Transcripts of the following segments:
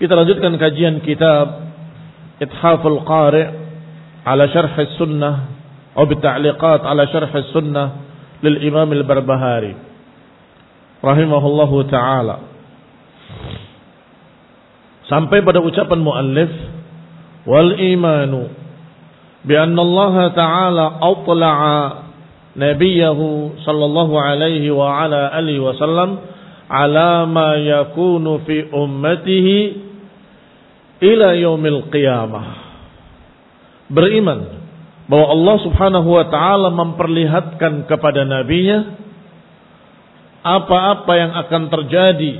Kita lanjutkan kajian kitab Ithaful Qari' ala Syarh Sunnah atau bita'liqat ala Syarh Sunnah lil Imam Al-Barbahari rahimahullahu taala. Sampai pada ucapan muallif wal imanu bi anna Allah taala atla'a nabiyahu sallallahu alaihi wa ala alihi wasallam ala ma yakunu fi ummatihi ila yaumil qiyamah. Beriman bahwa Allah Subhanahu wa taala memperlihatkan kepada nabinya apa-apa yang akan terjadi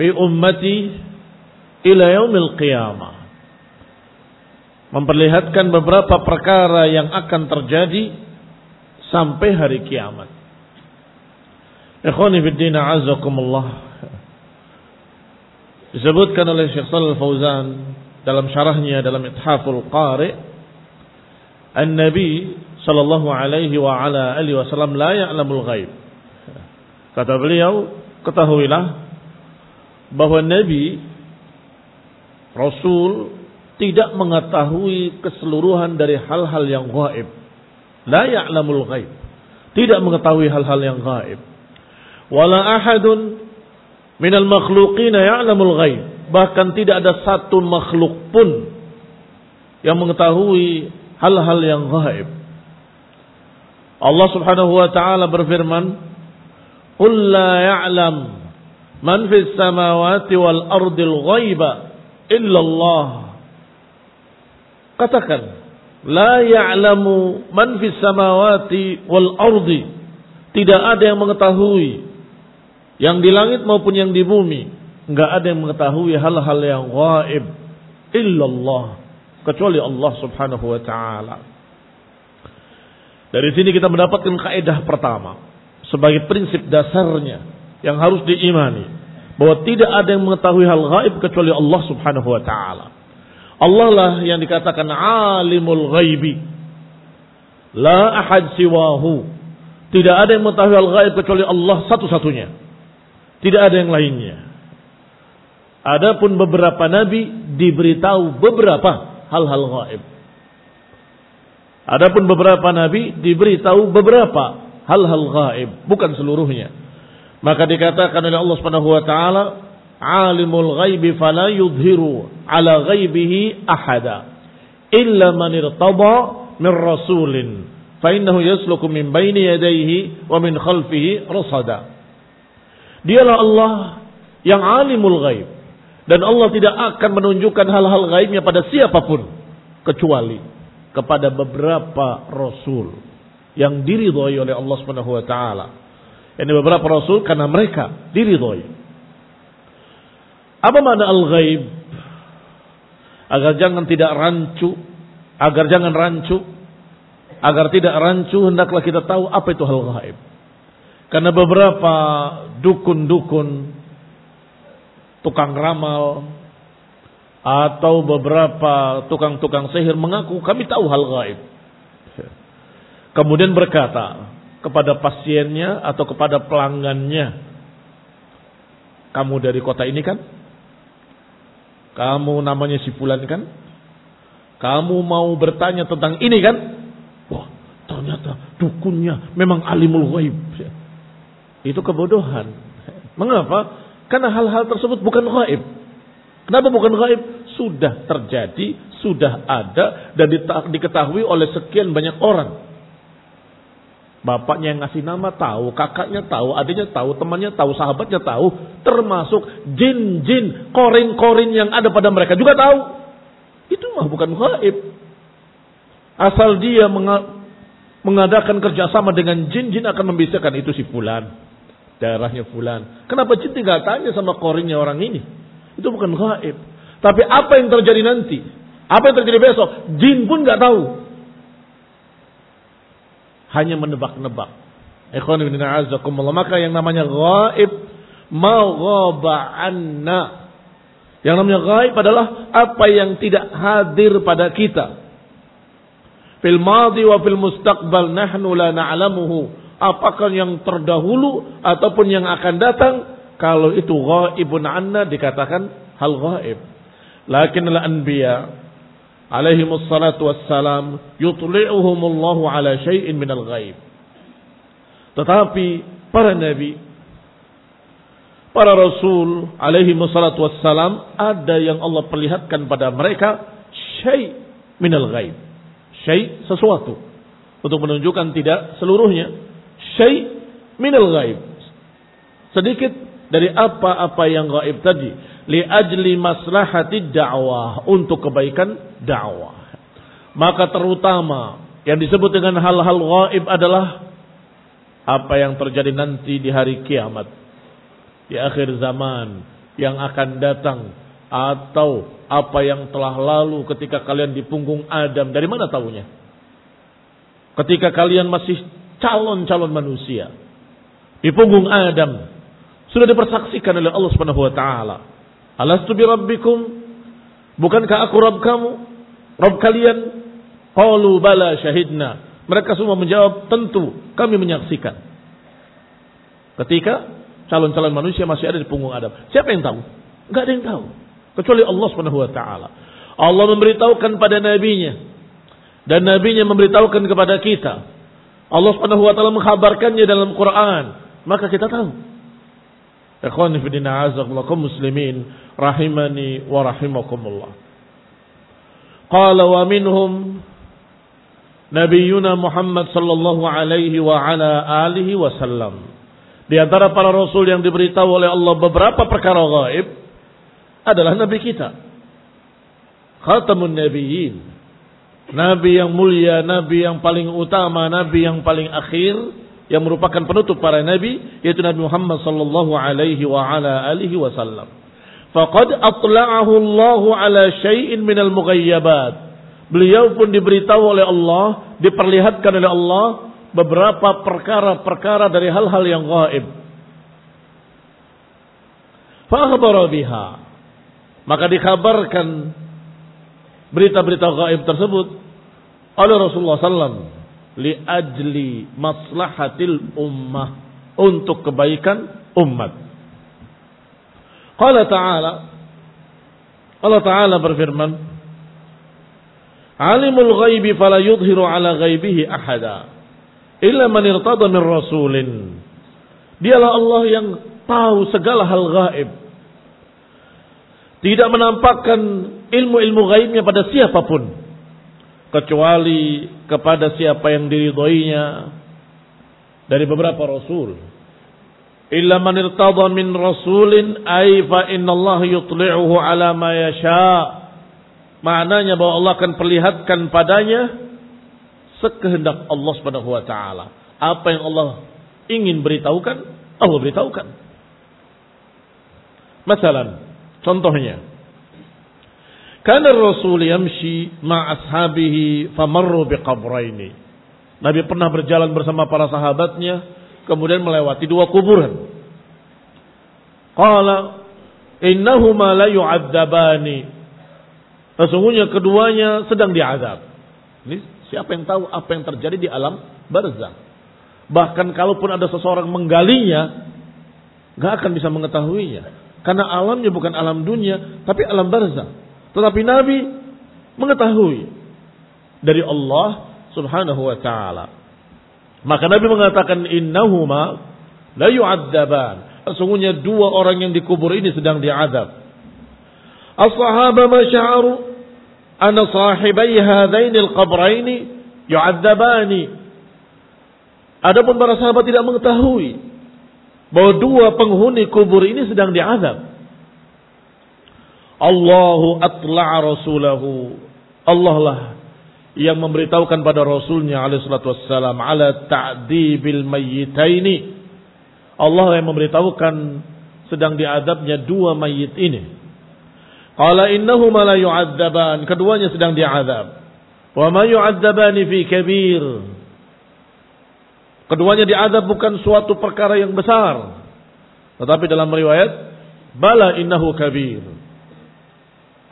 fi ummati ila yaumil qiyamah. Memperlihatkan beberapa perkara yang akan terjadi sampai hari kiamat. Ikhwani fi din azakumullah. Disebutkan oleh Syekh Shalal Fauzan dalam syarahnya dalam Ithaful Qari An-Nabi sallallahu alaihi wa ala alihi wasallam la ya'lamul ghaib. Kata beliau, ketahuilah bahwa Nabi Rasul tidak mengetahui keseluruhan dari hal-hal yang gaib. La ya'lamul ghaib. Tidak mengetahui hal-hal yang gaib. Wala ahadun minal makhluqina ya'lamul ghaib. Bahkan tidak ada satu makhluk pun yang mengetahui hal-hal yang gaib. Allah Subhanahu wa taala berfirman, "Qul la ya'lam man fis samawati wal ardil ghaiba illa Allah." Katakan, la ya'lamu man fis samawati wal ardi. Tidak ada yang mengetahui yang di langit maupun yang di bumi, enggak ada yang mengetahui hal-hal yang gaib illallah kecuali Allah Subhanahu wa taala. Dari sini kita mendapatkan kaidah pertama sebagai prinsip dasarnya yang harus diimani bahwa tidak ada yang mengetahui hal gaib kecuali Allah Subhanahu wa taala. Allah lah yang dikatakan alimul ghaibi. La ahad siwahu. Tidak ada yang mengetahui hal gaib kecuali Allah satu-satunya. Tidak ada yang lainnya. Adapun beberapa nabi diberitahu beberapa hal-hal gaib. Adapun beberapa nabi diberitahu beberapa hal-hal gaib, bukan seluruhnya. Maka dikatakan oleh Allah Subhanahu wa taala, "Alimul ghaibi fala yudhiru ala ghaibihi ahada illa man irtada min rasulin fa innahu yasluku min baini yadayhi wa min khalfihi rasada." Dialah Allah yang alimul ghaib dan Allah tidak akan menunjukkan hal-hal gaibnya pada siapa pun kecuali kepada beberapa rasul yang diridhoi oleh Allah taala. Ini beberapa rasul karena mereka diridhoi. Apa makna al-ghaib? Agar jangan tidak rancu, agar jangan rancu, agar tidak rancu hendaklah kita tahu apa itu hal gaib. Karena beberapa dukun-dukun tukang ramal, atau beberapa tukang-tukang sihir mengaku kami tahu hal gaib. Kemudian berkata kepada pasiennya atau kepada pelanggannya, kamu dari kota ini kan? Kamu namanya si Fulan kan? Kamu mau bertanya tentang ini kan? Wah, ternyata dukunnya memang alimul ghaib. Itu kebodohan. Mengapa? Karena hal-hal tersebut bukan gaib. Kenapa bukan gaib? Sudah terjadi, sudah ada dan diketahui oleh sekian banyak orang. Bapaknya yang ngasih nama tahu, kakaknya tahu, adiknya tahu, temannya tahu, sahabatnya tahu, termasuk jin-jin, korin-korin yang ada pada mereka juga tahu. Itu mah bukan gaib. Asal dia mengadakan kerjasama dengan jin, jin akan membisikkan itu si fulan. Daerahnya fulan. Kenapa jin tinggal tanya sama korinnya orang ini? Itu bukan gaib. Tapi apa yang terjadi nanti? Apa yang terjadi besok? Jin pun nggak tahu. Hanya menebak-nebak. Ibn Maka yang namanya gaib mau anna. Yang namanya gaib adalah apa yang tidak hadir pada kita. Fil madhi wa fil mustaqbal nahnu la na'lamuhu. Apakah yang terdahulu ataupun yang akan datang kalau itu ghaibun anna dikatakan hal ghaib. Lakin al-anbiya alaihi wassalatu wassalam yutli'uhumullahu ala syai'in minal ghaib. Tetapi para nabi, para rasul alaihi wassalatu wassalam ada yang Allah perlihatkan pada mereka syai' minal ghaib. Syai' sesuatu. Untuk menunjukkan tidak seluruhnya. Syai' minal ghaib. Sedikit dari apa-apa yang gaib tadi. Li ajli maslahati dakwah untuk kebaikan dakwah maka terutama yang disebut dengan hal-hal gaib adalah apa yang terjadi nanti di hari kiamat. Di akhir zaman yang akan datang. Atau apa yang telah lalu ketika kalian di punggung Adam. Dari mana tahunya? Ketika kalian masih calon-calon manusia di punggung Adam sudah dipersaksikan oleh Allah Subhanahu wa taala. Alastu bi rabbikum? Bukankah aku Rabb kamu? Rabb kalian? Qalu bala syahidna. Mereka semua menjawab, tentu kami menyaksikan. Ketika calon-calon manusia masih ada di punggung Adam. Siapa yang tahu? Enggak ada yang tahu. Kecuali Allah Subhanahu wa taala. Allah memberitahukan pada nabinya dan nabinya memberitahukan kepada kita. Allah Subhanahu wa taala mengkhabarkannya dalam Quran, maka kita tahu. Ikhwani fi din a'azakumullah muslimin rahimani wa rahimakumullah. Qala wa minhum Nabiyyuna Muhammad sallallahu alaihi wa ala alihi wasallam. Di antara para rasul yang diberitahu oleh Allah beberapa perkara gaib adalah nabi kita. Khatamun nabiyyin. Nabi yang mulia, nabi yang paling utama, nabi yang paling akhir yang merupakan penutup para nabi yaitu Nabi Muhammad sallallahu alaihi wa ala alihi wasallam. Faqad atla'ahu Allah ala syai'in minal mughayyabat. Beliau pun diberitahu oleh Allah, diperlihatkan oleh Allah beberapa perkara-perkara dari hal-hal yang gaib. Fa'akhbara biha. Maka dikabarkan berita-berita gaib tersebut oleh Rasulullah sallallahu li ajli maslahatil ummah untuk kebaikan umat. Qala ta'ala Allah Ta'ala berfirman, Alimul ghaibi fala yudhiru ala ghaibihi ahada. Illa man irtada min rasulin. Dialah Allah yang tahu segala hal gaib. Tidak menampakkan ilmu-ilmu gaibnya pada siapa pun. Kecuali kepada siapa yang diridhoinya dari beberapa rasul. Illa man irtada min rasulin ay fa Allah yutli'uhu ala ma yasha. Maknanya bahwa Allah akan perlihatkan padanya sekehendak Allah Subhanahu wa taala. Apa yang Allah ingin beritahukan, Allah beritahukan. Masalan, contohnya. Kana Rasul yamshi ma ashabihi famarru biqabraini. Nabi pernah berjalan bersama para sahabatnya kemudian melewati dua kuburan. Qala innahuma la yu'adzabani. Sesungguhnya keduanya sedang diazab. Ini siapa yang tahu apa yang terjadi di alam barzah. Bahkan kalaupun ada seseorang menggalinya, nggak akan bisa mengetahuinya. Karena alamnya bukan alam dunia, tapi alam barzah. Tetapi Nabi mengetahui dari Allah Subhanahu wa taala. Maka Nabi mengatakan innahuma la yu'adzaban. Sesungguhnya dua orang yang dikubur ini sedang diadab. As-sahaba ma sya'aru anna sahibai al-qabraini yu'adzabani. Adapun para sahabat tidak mengetahui bahwa dua penghuni kubur ini sedang diadab. Allahu atla'a rasulahu. Allah lah yang memberitahukan pada Rasulnya alaihissalatu wassalam ala ta'dibil mayyitaini. Allah yang memberitahukan sedang diadabnya dua mayit ini. Qala innahuma la yu'adzaban. Keduanya sedang diadab. Wa ma yu'adzabani fi kabir. Keduanya diadab bukan suatu perkara yang besar. Tetapi dalam riwayat, bala innahu kabir.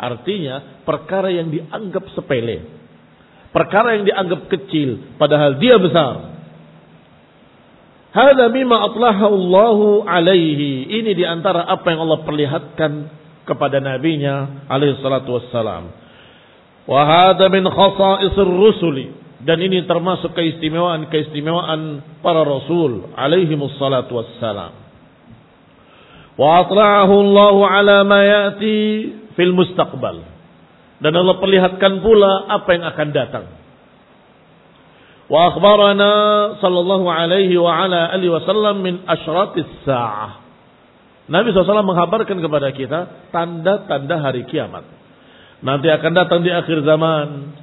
Artinya perkara yang dianggap sepele Perkara yang dianggap kecil padahal dia besar. Hada mimma atlaha Allahu alaihi. Ini di antara apa yang Allah perlihatkan kepada nabinya alaihi salatu wassalam. Wa hada min khasa'isir rusuli. Dan ini termasuk keistimewaan-keistimewaan para rasul alaihi salatu wassalam. Wa atla'ahu Allahu ala ma ya'ti fil mustaqbal. Dan Allah perlihatkan pula apa yang akan datang. Wa akhbarana sallallahu alaihi wa ala alihi wasallam min asyratis sa'ah. Nabi SAW menghabarkan kepada kita tanda-tanda hari kiamat. Nanti akan datang di akhir zaman.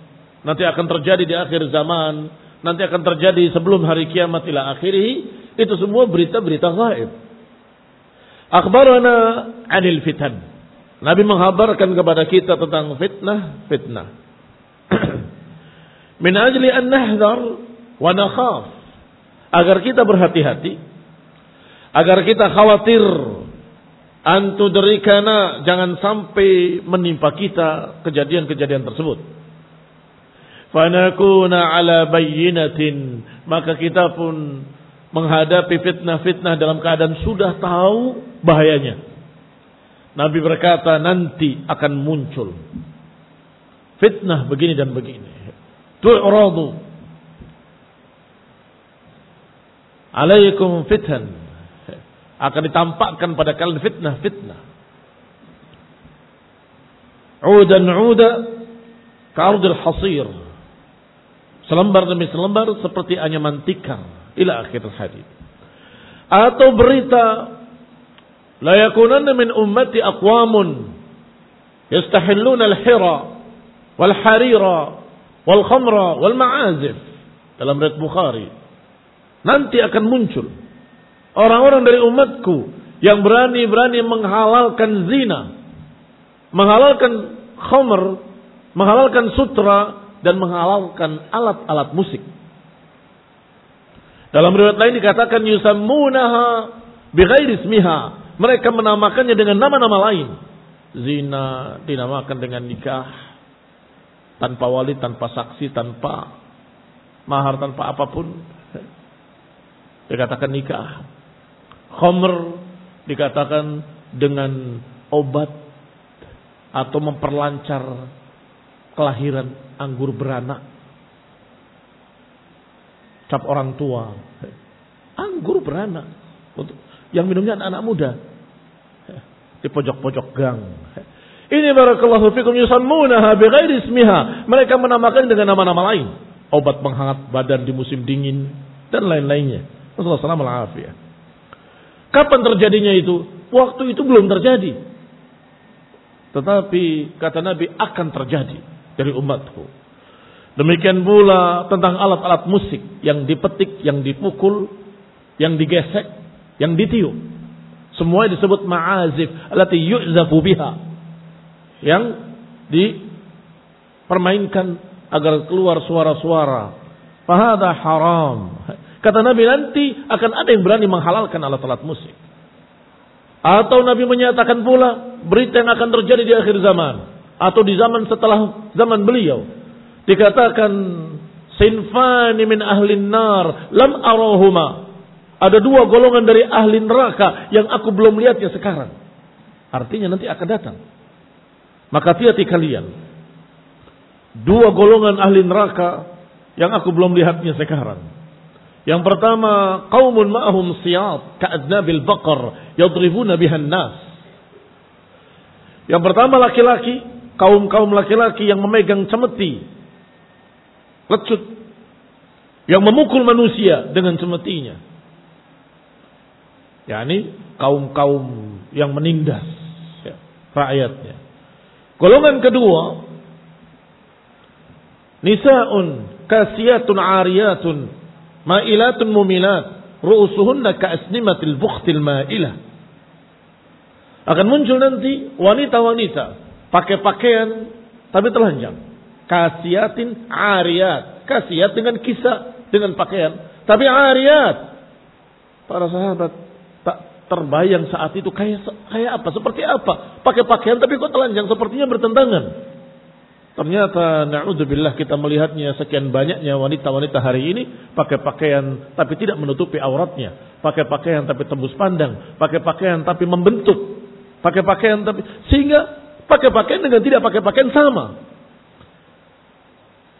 Nanti akan terjadi di akhir zaman. Nanti akan terjadi sebelum hari kiamat ila akhirih. Itu semua berita-berita gaib. Akhbarana anil fitan. Nabi menghabarkan kepada kita tentang fitnah-fitnah. Min ajli an nahdhar wa nakhaf. Agar kita berhati-hati. Agar kita khawatir. Antudrikana jangan sampai menimpa kita kejadian-kejadian tersebut. Fanakuna ala bayyinatin. Maka kita pun menghadapi fitnah-fitnah dalam keadaan sudah tahu bahayanya. Nabi berkata nanti akan muncul fitnah begini dan begini. Tu'radu alaikum fitan akan ditampakkan pada kalian fitnah-fitnah. Udan uda ka'ardil hasir. Selembar demi selembar seperti anyaman tikar ila akhir hadis. Atau berita La yakunanna min ummati aqwamun yastahilluna al-hira wal harira wal khamra wal ma'azif dalam riwayat Bukhari. Nanti akan muncul orang-orang dari umatku yang berani-berani menghalalkan zina, menghalalkan khamr, menghalalkan sutra dan menghalalkan alat-alat musik. Dalam riwayat lain dikatakan yusammunaha bighairi ismiha mereka menamakannya dengan nama-nama lain. Zina dinamakan dengan nikah. Tanpa wali, tanpa saksi, tanpa mahar, tanpa apa pun. Dikatakan nikah. Khomer dikatakan dengan obat atau memperlancar kelahiran anggur beranak. Cap orang tua. Anggur beranak. Yang minumnya anak-anak muda. Di pojok-pojok gang. Ini barakallahu fikum yusammunaha bighairi ismiha. Mereka menamakan dengan nama-nama lain. Obat penghangat badan di musim dingin dan lain-lainnya. Rasulullah SAW Kapan terjadinya itu? Waktu itu belum terjadi. Tetapi kata Nabi akan terjadi dari umatku. Demikian pula tentang alat-alat musik yang dipetik, yang dipukul, yang digesek, yang ditiup. Semua disebut ma'azif alati yu'zafu biha. Yang dipermainkan agar keluar suara-suara. Fahada haram. Kata Nabi nanti akan ada yang berani menghalalkan alat-alat musik. Atau Nabi menyatakan pula berita yang akan terjadi di akhir zaman atau di zaman setelah zaman beliau. Dikatakan sinfani min ahli nar lam arahuma. Ada dua golongan dari ahli neraka yang aku belum lihatnya sekarang. Artinya nanti akan datang. Maka hati-hati kalian. Dua golongan ahli neraka yang aku belum lihatnya sekarang. Yang pertama, qaumun ma'ahum siyat ka'adnabil baqar yadribuna bihan nas. Yang pertama laki-laki, kaum-kaum laki-laki yang memegang cemeti, lecut, yang memukul manusia dengan cemetinya. Yakni kaum-kaum yang menindas ya, rakyatnya. Golongan kedua, nisaun kasiyatun ariyatun Ma'ilatun mumilat. Ru'usuhunna ka'asnimatil bukhtil ma'ilah. Akan muncul nanti wanita-wanita. Pakai pakaian tapi telanjang. Kasiatin ariyat. Kasiat dengan kisah. Dengan pakaian. Tapi ariyat. Para sahabat terbayang saat itu kayak kayak apa? Seperti apa? Pakai pakaian tapi kok telanjang? Sepertinya bertentangan. Ternyata na'udzubillah kita melihatnya sekian banyaknya wanita-wanita hari ini pakai pakaian tapi tidak menutupi auratnya, pakai pakaian tapi tembus pandang, pakai pakaian tapi membentuk, pakai pakaian tapi sehingga pakai pakaian dengan tidak pakai pakaian sama.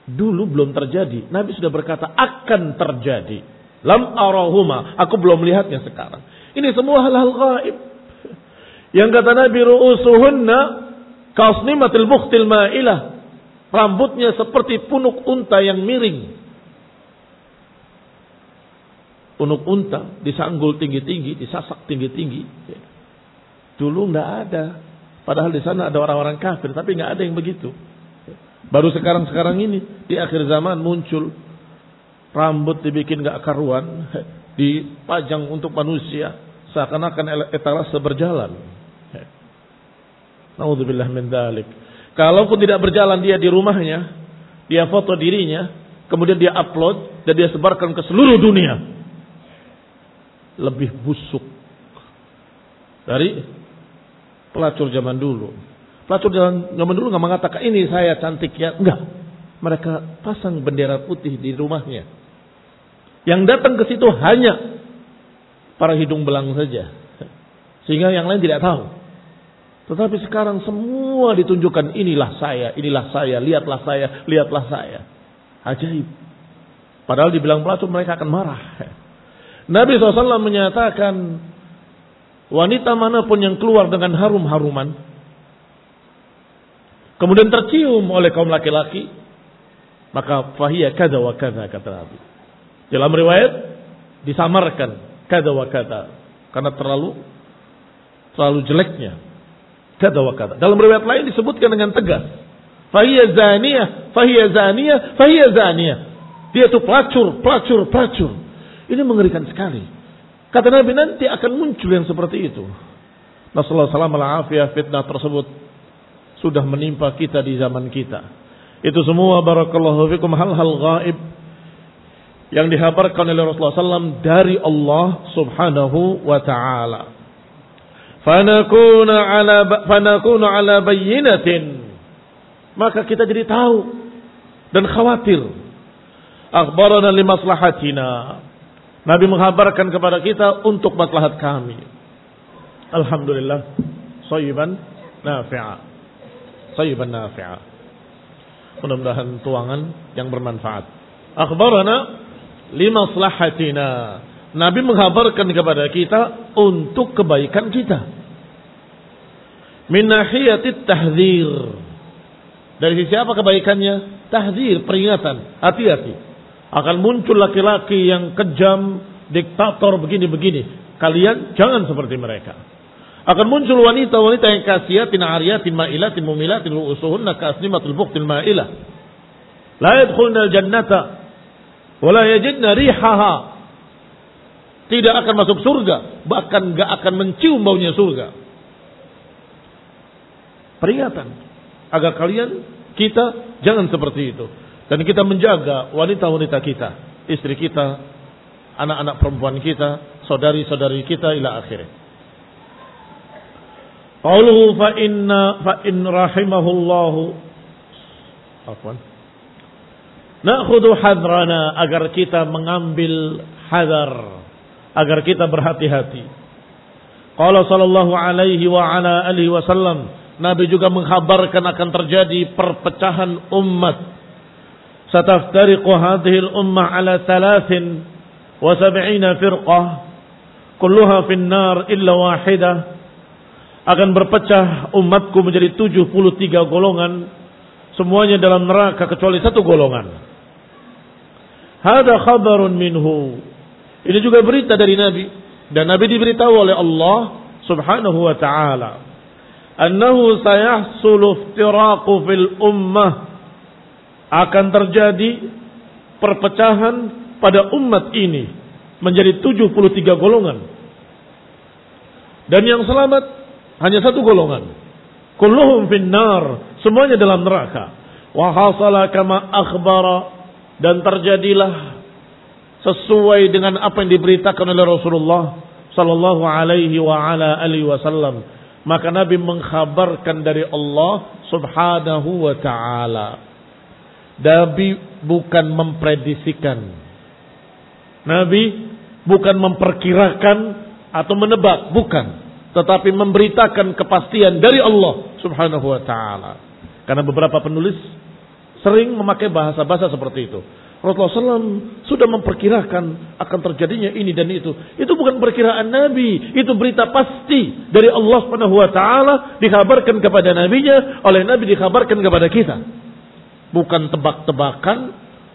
Dulu belum terjadi, Nabi sudah berkata akan terjadi. Lam arahuma, aku belum melihatnya sekarang. Ini semua hal-hal gaib. Yang kata Nabi ru'usuhunna kausnimatil bukhtil ma'ilah Rambutnya seperti punuk unta yang miring. Punuk unta disanggul tinggi-tinggi, disasak tinggi-tinggi. Dulu nggak ada. Padahal di sana ada orang-orang kafir, tapi nggak ada yang begitu. Baru sekarang-sekarang ini di akhir zaman muncul rambut dibikin nggak karuan, dipajang untuk manusia, seakan-akan etalase berjalan. Naudzubillah min dalik. Kalaupun tidak berjalan dia di rumahnya, dia foto dirinya, kemudian dia upload dan dia sebarkan ke seluruh dunia. Lebih busuk dari pelacur zaman dulu. Pelacur zaman, zaman dulu nggak mengatakan ini saya cantik ya, enggak. Mereka pasang bendera putih di rumahnya. Yang datang ke situ hanya para hidung belang saja. Sehingga yang lain tidak tahu. Tetapi sekarang semua ditunjukkan inilah saya, inilah saya, lihatlah saya, lihatlah saya. Ajaib. Padahal dibilang pelacur mereka akan marah. Nabi SAW menyatakan wanita mana pun yang keluar dengan harum-haruman. Kemudian tercium oleh kaum laki-laki. Maka fahiyah kada wa kada kata Nabi. Dalam riwayat disamarkan kada wa kada. Karena terlalu terlalu jeleknya Kata wa kata. Dalam riwayat lain disebutkan dengan tegas. Fahiyya zaniyah, fahiyya zaniyah, fahiyya zaniyah. Dia itu pelacur, pelacur, pelacur. Ini mengerikan sekali. Kata Nabi nanti akan muncul yang seperti itu. Rasulullah SAW fitnah tersebut sudah menimpa kita di zaman kita. Itu semua barakallahu fikum hal-hal gaib yang dihabarkan oleh Rasulullah SAW dari Allah subhanahu wa ta'ala. Fanakuna ala fanakuna ala bayyinatin. Maka kita jadi tahu dan khawatir. Akhbarana limaslahatina Nabi menghabarkan kepada kita untuk maslahat kami. Alhamdulillah. Sayyiban nafi'a. Sayyiban nafi'a. Mudah-mudahan tuangan yang bermanfaat. Akhbarana lima selahatina. Nabi menghabarkan kepada kita untuk kebaikan kita. Min nahiyatit tahdzir. Dari sisi apa kebaikannya? Tahdzir, peringatan, hati-hati. Akan muncul laki-laki yang kejam, diktator begini-begini. Kalian jangan seperti mereka. Akan muncul wanita-wanita yang kasiatin, ariyatin, ma'ilatin, mumilatin, ru'usuhunna kasnimatul buktil ma'ilah. La yadkhulna jannata wa la yajidna rihaha. Tidak akan masuk surga, bahkan gak akan mencium baunya surga. Peringatan agar kalian kita jangan seperti itu dan kita menjaga wanita-wanita kita, istri kita, anak-anak perempuan kita, saudari-saudari kita ila akhirnya. Qauluhu fa inna fa in rahimahullahu. Na'khudhu hadrana agar kita mengambil hadar, agar kita berhati-hati. Qala sallallahu alaihi wa ala alihi wasallam, Nabi juga mengkhabarkan akan terjadi perpecahan umat. Sataftariqu hadhihi al-ummah ala thalathin wa sab'ina firqah kulluha fin nar illa wahidah akan berpecah umatku menjadi 73 golongan semuanya dalam neraka kecuali satu golongan hada khabarun minhu ini juga berita dari Nabi dan Nabi diberitahu oleh Allah subhanahu wa ta'ala annahu sayahsulu iftiraqu fil ummah akan terjadi perpecahan pada umat ini menjadi 73 golongan dan yang selamat hanya satu golongan. Kulluhum finnar. Semuanya dalam neraka. Wa hasala kama akhbara. Dan terjadilah sesuai dengan apa yang diberitakan oleh Rasulullah sallallahu alaihi wa ala alihi wasallam. Maka Nabi mengkhabarkan dari Allah subhanahu wa ta'ala. Nabi bukan mempredisikan. Nabi bukan memperkirakan atau menebak. Bukan tetapi memberitakan kepastian dari Allah Subhanahu wa taala. Karena beberapa penulis sering memakai bahasa-bahasa seperti itu. Rasulullah SAW sudah memperkirakan akan terjadinya ini dan itu. Itu bukan perkiraan Nabi, itu berita pasti dari Allah Subhanahu wa taala dikabarkan kepada nabinya, oleh Nabi dikabarkan kepada kita. Bukan tebak-tebakan,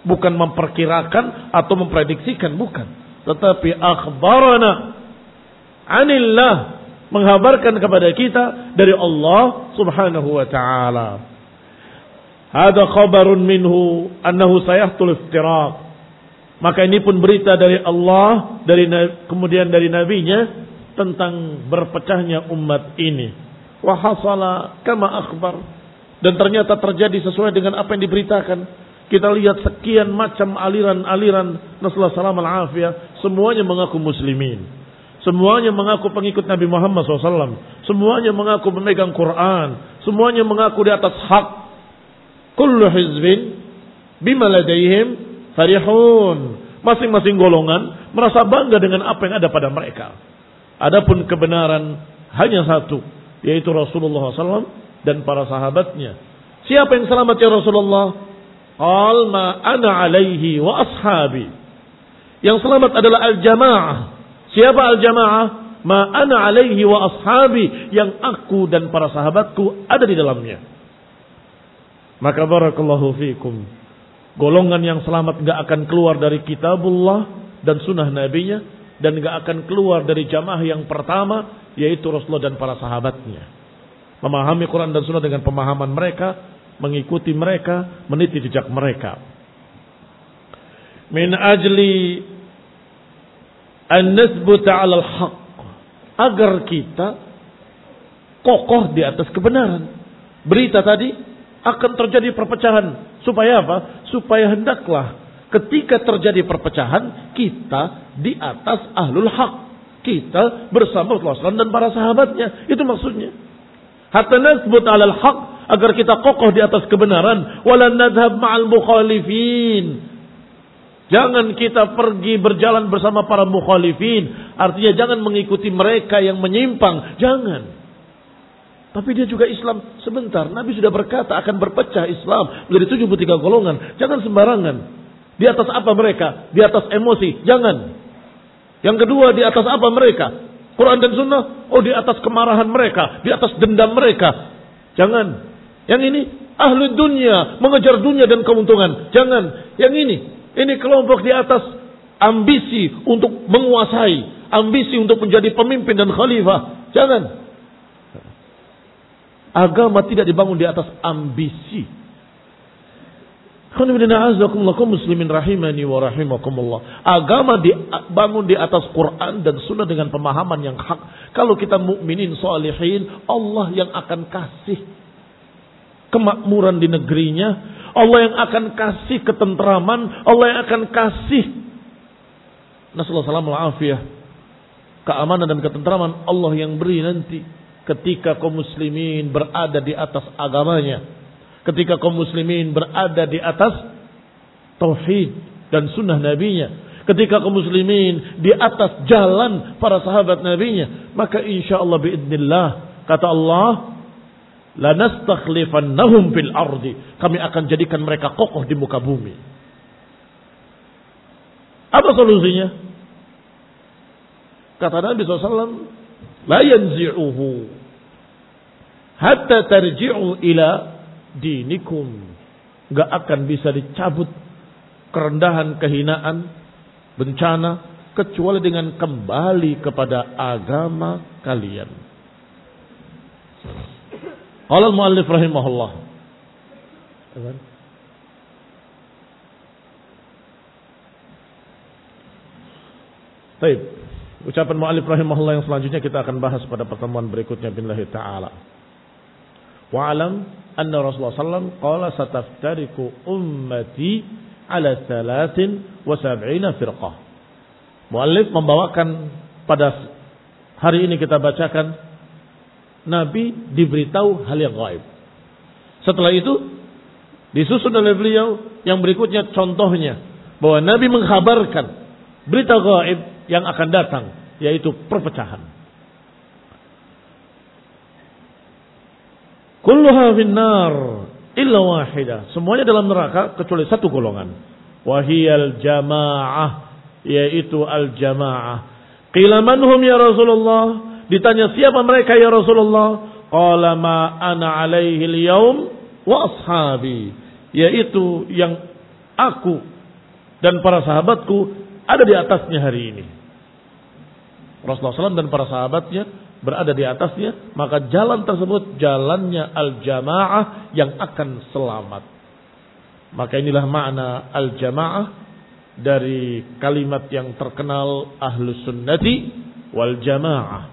bukan memperkirakan atau memprediksikan, bukan. Tetapi akhbarana anillah menghabarkan kepada kita dari Allah Subhanahu wa taala. Hada khabarun minhu annahu sayahtul iftiraq. Maka ini pun berita dari Allah dari kemudian dari nabinya tentang berpecahnya umat ini. Wa hasala kama akhbar dan ternyata terjadi sesuai dengan apa yang diberitakan. Kita lihat sekian macam aliran-aliran Nasallahu salam al-afiyah semuanya mengaku muslimin Semuanya mengaku pengikut Nabi Muhammad SAW. Semuanya mengaku memegang Quran. Semuanya mengaku di atas hak. Kullu hizbin bima ladaihim farihun. Masing-masing golongan merasa bangga dengan apa yang ada pada mereka. Adapun kebenaran hanya satu. Yaitu Rasulullah SAW dan para sahabatnya. Siapa yang selamat ya Rasulullah? Al ma ana alaihi wa ashabi. Yang selamat adalah al-jamaah Siapa al-jamaah? Ma ana alaihi wa ashabi yang aku dan para sahabatku ada di dalamnya. Maka barakallahu fiikum. Golongan yang selamat gak akan keluar dari kitabullah dan sunnah nabinya dan gak akan keluar dari jamaah yang pertama yaitu Rasulullah dan para sahabatnya. Memahami Quran dan sunnah dengan pemahaman mereka, mengikuti mereka, meniti jejak mereka. Min ajli an nasbuta 'alal haq agar kita kokoh di atas kebenaran. Berita tadi akan terjadi perpecahan supaya apa? Supaya hendaklah ketika terjadi perpecahan kita di atas ahlul haq. Kita bersama Rasulullah dan para sahabatnya. Itu maksudnya. Hatta nasbut 'alal haq agar kita kokoh di atas kebenaran. Walan nadhab ma'al mukhalifin Jangan kita pergi berjalan bersama para mukhalifin. Artinya jangan mengikuti mereka yang menyimpang. Jangan. Tapi dia juga Islam sebentar. Nabi sudah berkata akan berpecah Islam menjadi 73 golongan. Jangan sembarangan. Di atas apa mereka? Di atas emosi. Jangan. Yang kedua, di atas apa mereka? Quran dan Sunnah. Oh, di atas kemarahan mereka. Di atas dendam mereka. Jangan. Yang ini, ahli dunia. Mengejar dunia dan keuntungan. Jangan. Yang ini, ini kelompok di atas ambisi untuk menguasai. Ambisi untuk menjadi pemimpin dan khalifah. Jangan. Agama tidak dibangun di atas ambisi. muslimin rahimani wa rahimakumullah. Agama dibangun di atas Quran dan sunnah dengan pemahaman yang hak. Kalau kita mukminin salihin, Allah yang akan kasih kemakmuran di negerinya. Allah yang akan kasih ketentraman. Allah yang akan kasih Nasallahu Keamanan dan ketentraman Allah yang beri nanti ketika kaum muslimin berada di atas agamanya, ketika kaum muslimin berada di atas tauhid dan sunnah nabinya, ketika kaum muslimin di atas jalan para sahabat nabinya, maka insya Allah biidnillah. Kata Allah lanastakhlifannahum fil ardi. Kami akan jadikan mereka kokoh di muka bumi. Apa solusinya? Kata Nabi SAW la yanzi'uhu hatta tarji'u ila dinikum. Gak akan bisa dicabut kerendahan, kehinaan, bencana kecuali dengan kembali kepada agama kalian. Qala al-muallif rahimahullah. Baik. Ucapan mu'alif rahimahullah yang selanjutnya kita akan bahas pada pertemuan berikutnya billahi ta'ala. Wa'alam anna Rasulullah SAW qala sataftariku ummati ala thalathin wa sab'ina firqah. Mu'alif membawakan pada hari ini kita bacakan Nabi diberitahu hal yang gaib. Setelah itu disusun oleh beliau yang berikutnya contohnya bahwa Nabi menghabarkan berita gaib yang akan datang, yaitu perpecahan. Kulluha finnar illa wahida. Semuanya dalam neraka kecuali satu golongan. Wahiyal jamaah, yaitu al-jamaah. Qila manhum ya Rasulullah? Ditanya siapa mereka ya Rasulullah? Qala ma ana alaihi al-yaum wa ashabi. Yaitu yang aku dan para sahabatku ada di atasnya hari ini. Rasulullah SAW dan para sahabatnya berada di atasnya, maka jalan tersebut jalannya al-jamaah yang akan selamat. Maka inilah makna al-jamaah dari kalimat yang terkenal ahlus sunnati wal jamaah.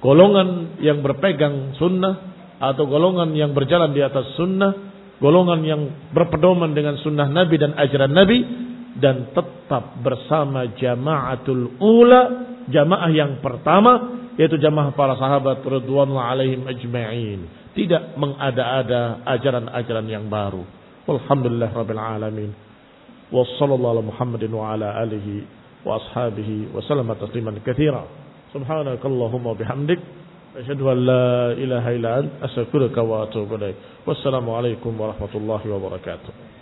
Golongan yang berpegang sunnah atau golongan yang berjalan di atas sunnah, golongan yang berpedoman dengan sunnah Nabi dan ajaran Nabi, dan tetap bersama jamaatul ula, jamaah yang pertama yaitu jamaah para sahabat radhiyallahu alaihim ajma'in. Tidak mengada-ada ajaran-ajaran yang baru. Walhamdulillah rabbil alamin. Wassallallahu ala Muhammadin wa ala alihi wa ashabihi wa sallama tasliman katsira. Subhanakallahumma bihamdik asyhadu an la ilaha illa ant astaghfiruka wa atubu ilaik. Wassalamu alaikum warahmatullahi wabarakatuh.